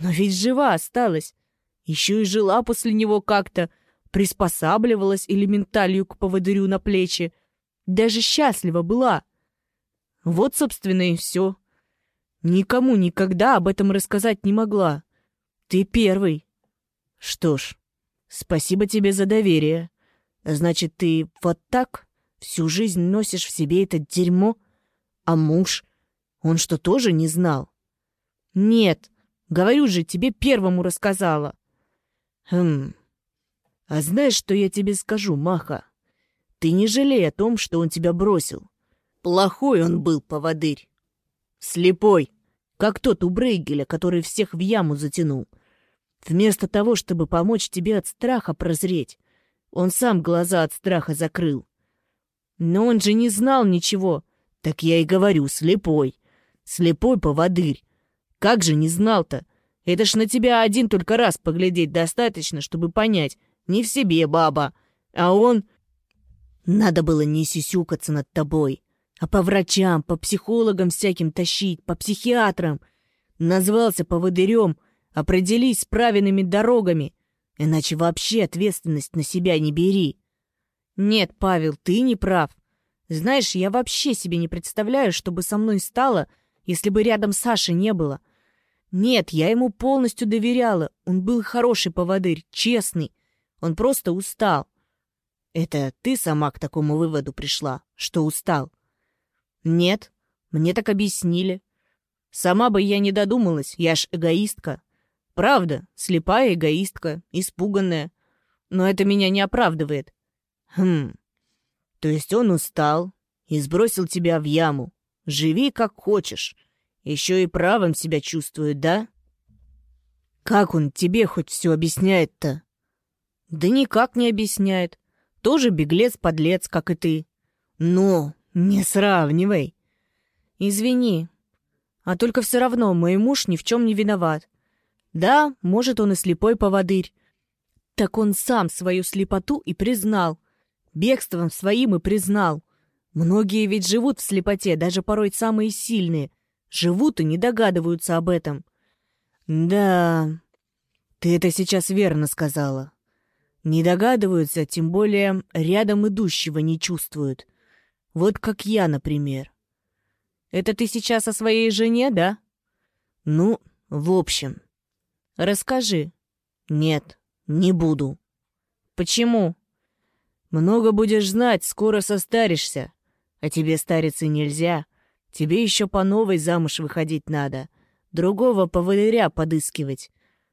Но ведь жива осталась. Еще и жила после него как-то, приспосабливалась элементалью к поводырю на плечи. Даже счастлива была. Вот, собственно, и все. Никому никогда об этом рассказать не могла. Ты первый. Что ж, спасибо тебе за доверие. Значит, ты вот так всю жизнь носишь в себе это дерьмо? А муж? Он что, тоже не знал? Нет, говорю же, тебе первому рассказала. Хм. А знаешь, что я тебе скажу, Маха? Ты не жалей о том, что он тебя бросил. Плохой он был, поводырь. Слепой, как тот у Брейгеля, который всех в яму затянул. Вместо того, чтобы помочь тебе от страха прозреть, он сам глаза от страха закрыл. Но он же не знал ничего. Так я и говорю, слепой. Слепой поводырь. Как же не знал-то? Это ж на тебя один только раз поглядеть достаточно, чтобы понять. Не в себе, баба. А он... Надо было не сисюкаться над тобой а по врачам, по психологам всяким тащить, по психиатрам. Назвался поводырем, определись с правильными дорогами, иначе вообще ответственность на себя не бери. Нет, Павел, ты не прав. Знаешь, я вообще себе не представляю, что бы со мной стало, если бы рядом Саши не было. Нет, я ему полностью доверяла. Он был хороший поводырь, честный. Он просто устал. Это ты сама к такому выводу пришла, что устал. «Нет, мне так объяснили. Сама бы я не додумалась, я ж эгоистка. Правда, слепая эгоистка, испуганная. Но это меня не оправдывает. Хм, то есть он устал и сбросил тебя в яму. Живи как хочешь. Еще и правом себя чувствует, да? Как он тебе хоть все объясняет-то? Да никак не объясняет. Тоже беглец-подлец, как и ты. Но «Не сравнивай!» «Извини, а только все равно мой муж ни в чем не виноват. Да, может, он и слепой поводырь. Так он сам свою слепоту и признал. Бегством своим и признал. Многие ведь живут в слепоте, даже порой самые сильные. Живут и не догадываются об этом. Да, ты это сейчас верно сказала. Не догадываются, тем более рядом идущего не чувствуют. Вот как я, например. Это ты сейчас о своей жене, да? Ну, в общем. Расскажи. Нет, не буду. Почему? Много будешь знать, скоро состаришься. А тебе стариться нельзя. Тебе еще по новой замуж выходить надо. Другого поводыря подыскивать.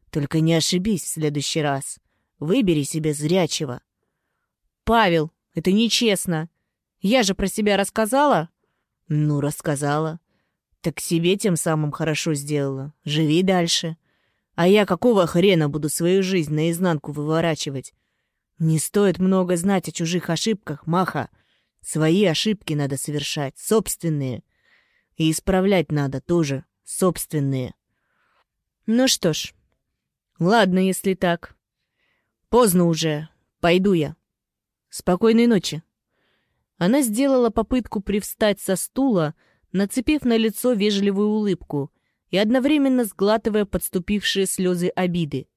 Только не ошибись в следующий раз. Выбери себе зрячего. Павел, это нечестно. Я же про себя рассказала?» «Ну, рассказала. Так себе тем самым хорошо сделала. Живи дальше. А я какого хрена буду свою жизнь наизнанку выворачивать? Не стоит много знать о чужих ошибках, Маха. Свои ошибки надо совершать, собственные. И исправлять надо тоже, собственные. Ну что ж, ладно, если так. Поздно уже, пойду я. Спокойной ночи. Она сделала попытку привстать со стула, нацепив на лицо вежливую улыбку и одновременно сглатывая подступившие слезы обиды.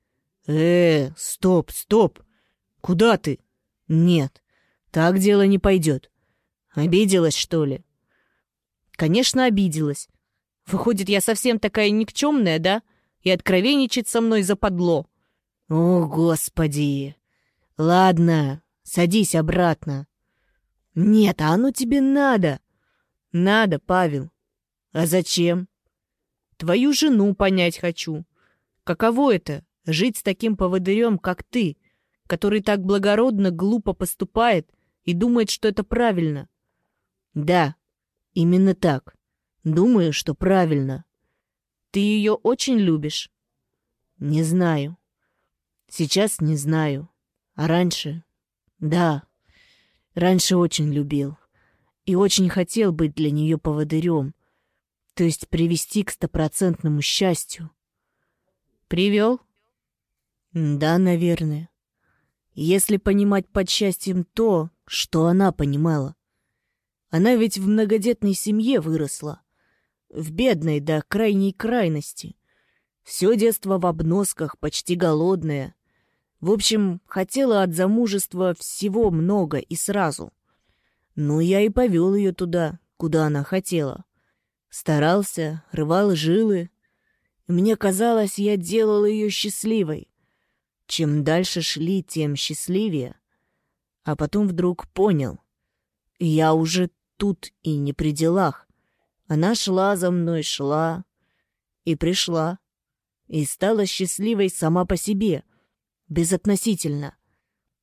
«Э, стоп, стоп! Куда ты?» «Нет, так дело не пойдет. Обиделась, что ли?» «Конечно, обиделась. Выходит, я совсем такая никчемная, да? И откровенничать со мной западло». «О, Господи! Ладно, садись обратно». «Нет, а оно тебе надо!» «Надо, Павел. А зачем?» «Твою жену понять хочу. Каково это — жить с таким поводырем, как ты, который так благородно, глупо поступает и думает, что это правильно?» «Да, именно так. Думаю, что правильно». «Ты ее очень любишь?» «Не знаю. Сейчас не знаю. А раньше? Да, раньше очень любил» и очень хотел быть для нее поводырем, то есть привести к стопроцентному счастью. Привел? Да, наверное. Если понимать под счастьем то, что она понимала. Она ведь в многодетной семье выросла. В бедной до крайней крайности. Все детство в обносках, почти голодная. В общем, хотела от замужества всего много и сразу — ну, я и повел ее туда, куда она хотела. Старался, рвал жилы. Мне казалось, я делал ее счастливой. Чем дальше шли, тем счастливее. А потом вдруг понял. Я уже тут и не при делах. Она шла за мной, шла. И пришла. И стала счастливой сама по себе. Безотносительно.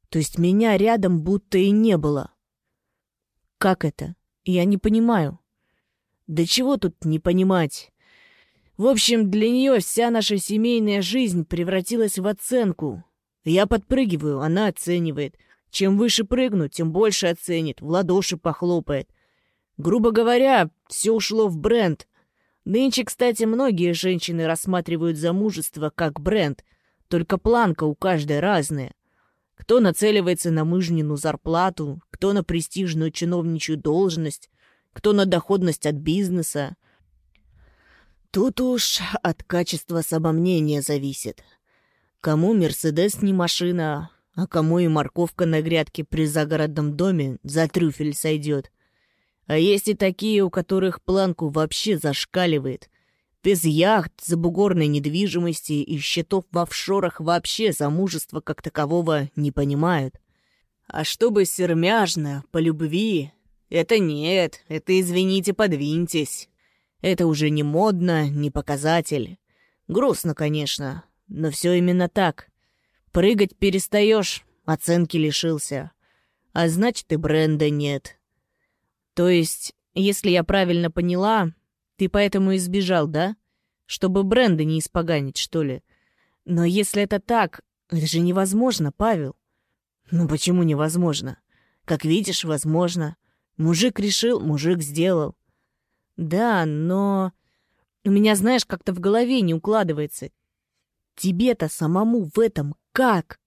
То есть меня рядом будто и не было. Как это? Я не понимаю. Да чего тут не понимать? В общем, для нее вся наша семейная жизнь превратилась в оценку. Я подпрыгиваю, она оценивает. Чем выше прыгну, тем больше оценит, в ладоши похлопает. Грубо говоря, все ушло в бренд. Нынче, кстати, многие женщины рассматривают замужество как бренд, только планка у каждой разная. Кто нацеливается на мыжнину зарплату, кто на престижную чиновничью должность, кто на доходность от бизнеса. Тут уж от качества самомнения зависит. Кому Мерседес не машина, а кому и морковка на грядке при загородном доме за трюфель сойдет. А есть и такие, у которых планку вообще зашкаливает — без яхт, забугорной недвижимости и счетов в офшорах вообще замужество как такового не понимают. А чтобы сермяжно, по любви, это нет, это, извините, подвиньтесь. Это уже не модно, не показатель. Грустно, конечно, но все именно так. Прыгать перестаешь, оценки лишился. А значит, и бренда нет. То есть, если я правильно поняла, ты поэтому избежал, да? Чтобы бренды не испоганить, что ли? Но если это так, это же невозможно, Павел. Ну почему невозможно? Как видишь, возможно. Мужик решил, мужик сделал. Да, но... У меня, знаешь, как-то в голове не укладывается. Тебе-то самому в этом как?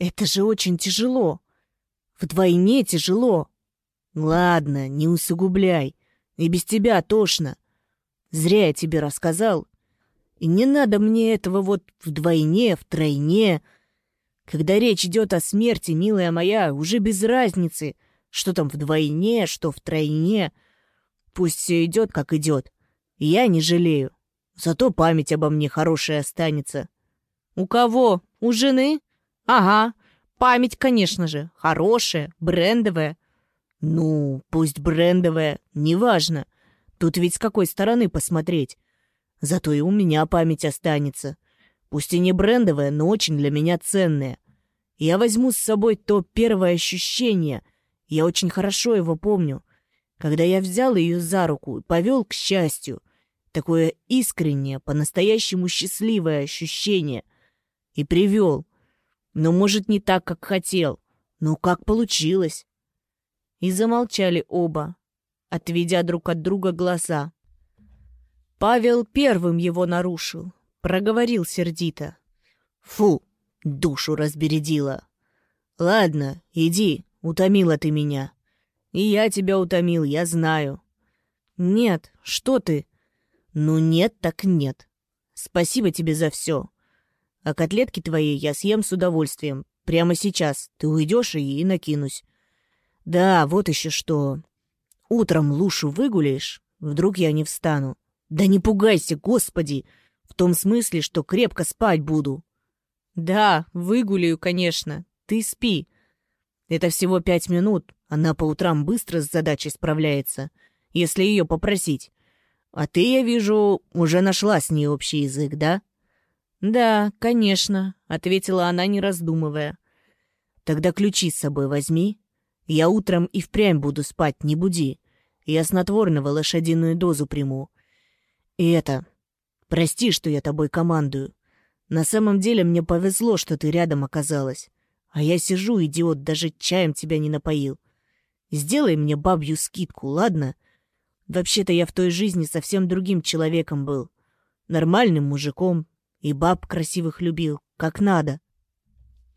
Это же очень тяжело. Вдвойне тяжело. Ладно, не усугубляй. И без тебя тошно. Зря я тебе рассказал. И не надо мне этого вот вдвойне, втройне. Когда речь идет о смерти, милая моя, уже без разницы, что там вдвойне, что втройне. Пусть все идет, как идет. Я не жалею. Зато память обо мне хорошая останется. У кого? У жены? Ага. Память, конечно же, хорошая, брендовая. Ну, пусть брендовая, неважно. Тут ведь с какой стороны посмотреть. Зато и у меня память останется. Пусть и не брендовая, но очень для меня ценная. Я возьму с собой то первое ощущение. Я очень хорошо его помню. Когда я взял ее за руку и повел к счастью. Такое искреннее, по-настоящему счастливое ощущение. И привел. Но, может, не так, как хотел. Но как получилось. И замолчали оба, отведя друг от друга глаза. Павел первым его нарушил, проговорил сердито. «Фу, душу разбередила. Ладно, иди, утомила ты меня. И я тебя утомил, я знаю». «Нет, что ты?» «Ну нет, так нет. Спасибо тебе за все. А котлетки твои я съем с удовольствием. Прямо сейчас. Ты уйдешь и накинусь. Да, вот еще что. Утром Лушу выгуляешь, вдруг я не встану. Да не пугайся, господи! В том смысле, что крепко спать буду. Да, выгуляю, конечно. Ты спи. Это всего пять минут. Она по утрам быстро с задачей справляется, если ее попросить. А ты, я вижу, уже нашла с ней общий язык, да? Да, конечно, ответила она, не раздумывая. Тогда ключи с собой возьми. Я утром и впрямь буду спать, не буди. Я снотворного лошадиную дозу приму. И это... Прости, что я тобой командую. На самом деле мне повезло, что ты рядом оказалась. А я сижу, идиот, даже чаем тебя не напоил. Сделай мне бабью скидку, ладно? Вообще-то я в той жизни совсем другим человеком был. Нормальным мужиком. И баб красивых любил, как надо.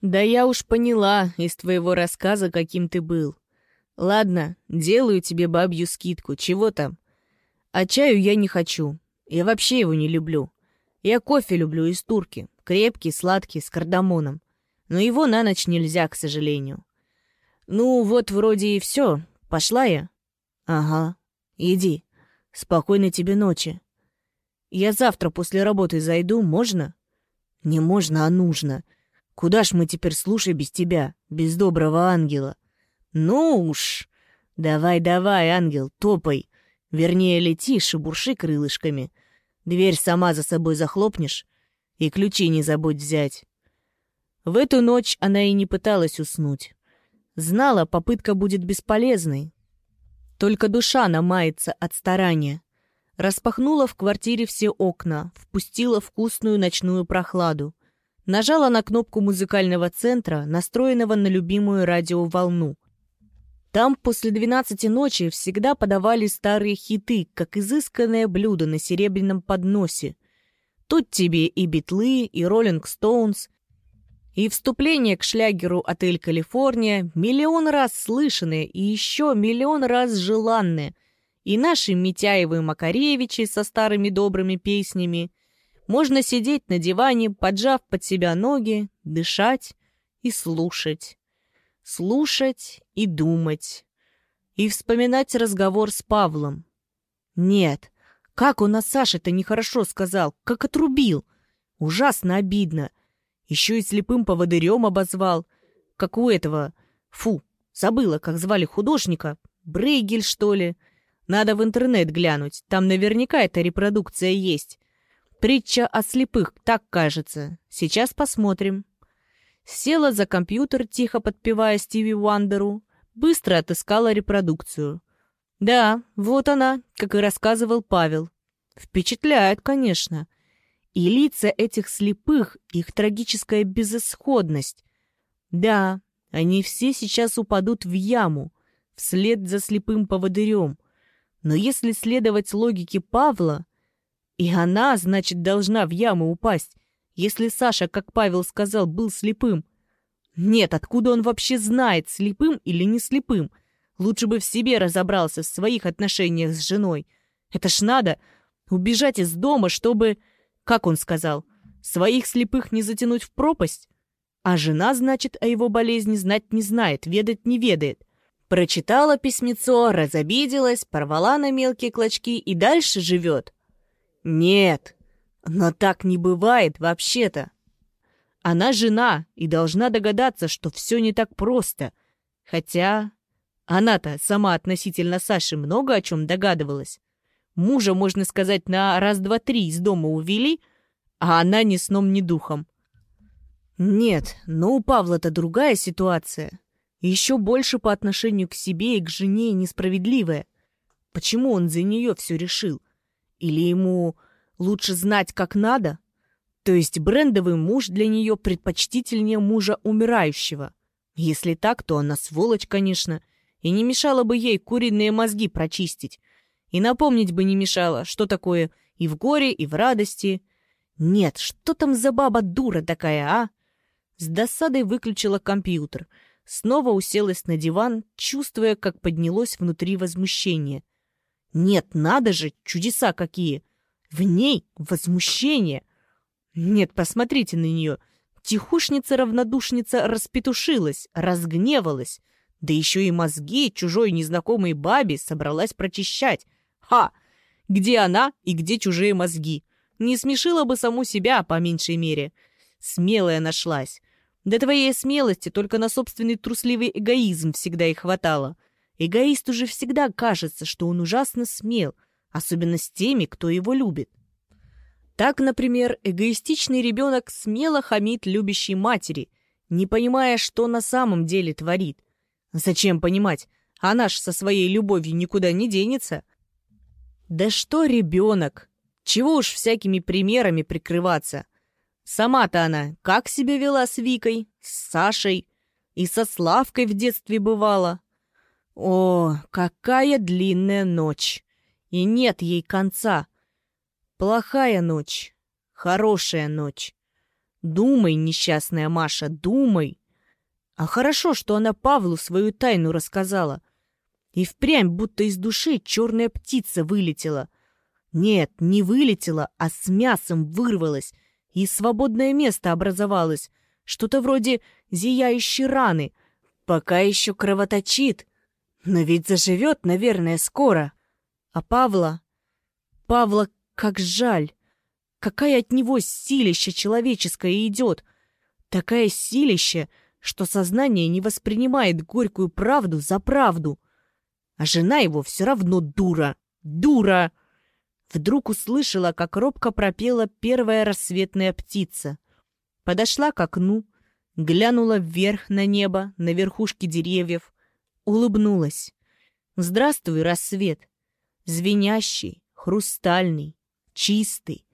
Да я уж поняла из твоего рассказа, каким ты был. Ладно, делаю тебе бабью скидку, чего там? А чаю я не хочу. Я вообще его не люблю. Я кофе люблю из турки. Крепкий, сладкий, с кардамоном. Но его на ночь нельзя, к сожалению. Ну, вот вроде и все. Пошла я? Ага. Иди. Спокойной тебе ночи. Я завтра после работы зайду, можно? Не можно, а нужно. Куда ж мы теперь, слушай, без тебя, без доброго ангела? Ну уж. Давай-давай, ангел, топай. Вернее, лети, шебурши крылышками. Дверь сама за собой захлопнешь, и ключи не забудь взять. В эту ночь она и не пыталась уснуть. Знала, попытка будет бесполезной. Только душа намается от старания. Распахнула в квартире все окна, впустила вкусную ночную прохладу. Нажала на кнопку музыкального центра, настроенного на любимую радиоволну — там после двенадцати ночи всегда подавали старые хиты, как изысканное блюдо на серебряном подносе. Тут тебе и Битлы, и Роллинг Стоунс, и вступление к шлягеру «Отель Калифорния», миллион раз слышанное и еще миллион раз желанное, и наши Митяевы Макаревичи со старыми добрыми песнями. Можно сидеть на диване, поджав под себя ноги, дышать и слушать слушать и думать, и вспоминать разговор с Павлом. Нет, как он о Саше-то нехорошо сказал, как отрубил. Ужасно обидно. Еще и слепым поводырем обозвал, как у этого... Фу, забыла, как звали художника. Брейгель, что ли? Надо в интернет глянуть, там наверняка эта репродукция есть. Притча о слепых, так кажется. Сейчас посмотрим. Села за компьютер, тихо подпевая Стиви Уандеру. Быстро отыскала репродукцию. Да, вот она, как и рассказывал Павел. Впечатляет, конечно. И лица этих слепых, их трагическая безысходность. Да, они все сейчас упадут в яму, вслед за слепым поводырем. Но если следовать логике Павла, и она, значит, должна в яму упасть, если Саша, как Павел сказал, был слепым? Нет, откуда он вообще знает, слепым или не слепым? Лучше бы в себе разобрался, в своих отношениях с женой. Это ж надо убежать из дома, чтобы... Как он сказал? Своих слепых не затянуть в пропасть? А жена, значит, о его болезни знать не знает, ведать не ведает. Прочитала письмецо, разобиделась, порвала на мелкие клочки и дальше живет. Нет, но так не бывает вообще-то. Она жена и должна догадаться, что все не так просто. Хотя она-то сама относительно Саши много о чем догадывалась. Мужа, можно сказать, на раз-два-три из дома увели, а она ни сном, ни духом. Нет, но у Павла-то другая ситуация. Еще больше по отношению к себе и к жене несправедливая. Почему он за нее все решил? Или ему лучше знать, как надо? То есть брендовый муж для нее предпочтительнее мужа умирающего. Если так, то она сволочь, конечно, и не мешало бы ей куриные мозги прочистить. И напомнить бы не мешало, что такое и в горе, и в радости. Нет, что там за баба дура такая, а? С досадой выключила компьютер. Снова уселась на диван, чувствуя, как поднялось внутри возмущение. Нет, надо же, чудеса какие! В ней возмущение! Нет, посмотрите на нее. Тихушница-равнодушница распетушилась, разгневалась. Да еще и мозги чужой незнакомой бабе собралась прочищать. Ха! Где она и где чужие мозги? Не смешила бы саму себя, по меньшей мере. Смелая нашлась. До твоей смелости только на собственный трусливый эгоизм всегда и хватало. Эгоисту же всегда кажется, что он ужасно смел, особенно с теми, кто его любит. Так, например, эгоистичный ребенок смело хамит любящей матери, не понимая, что на самом деле творит. Зачем понимать? Она ж со своей любовью никуда не денется. Да что ребенок? Чего уж всякими примерами прикрываться? Сама-то она как себя вела с Викой, с Сашей и со Славкой в детстве бывала? О, какая длинная ночь! И нет ей конца. Плохая ночь, хорошая ночь. Думай, несчастная Маша, думай. А хорошо, что она Павлу свою тайну рассказала. И впрямь, будто из души, черная птица вылетела. Нет, не вылетела, а с мясом вырвалась — и свободное место образовалось, что-то вроде зияющей раны, пока еще кровоточит, но ведь заживет, наверное, скоро. А Павла... Павла как жаль. Какая от него силища человеческое идет. Такая силища, что сознание не воспринимает горькую правду за правду. А жена его все равно дура. Дура! Вдруг услышала, как робко пропела первая рассветная птица. Подошла к окну, глянула вверх на небо, на верхушки деревьев, улыбнулась. «Здравствуй, рассвет!» Звенящий, хрустальный, чистый.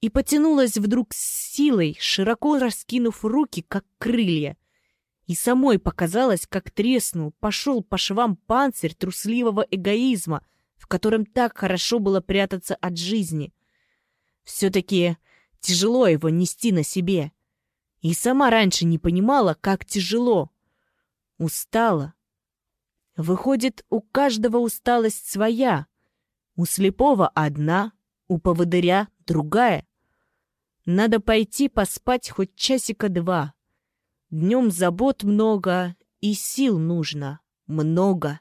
И потянулась вдруг с силой, широко раскинув руки, как крылья. И самой показалось, как треснул, пошел по швам панцирь трусливого эгоизма — в котором так хорошо было прятаться от жизни. Все-таки тяжело его нести на себе. И сама раньше не понимала, как тяжело. Устала. Выходит, у каждого усталость своя. У слепого одна, у поводыря другая. Надо пойти поспать хоть часика два. Днем забот много и сил нужно много.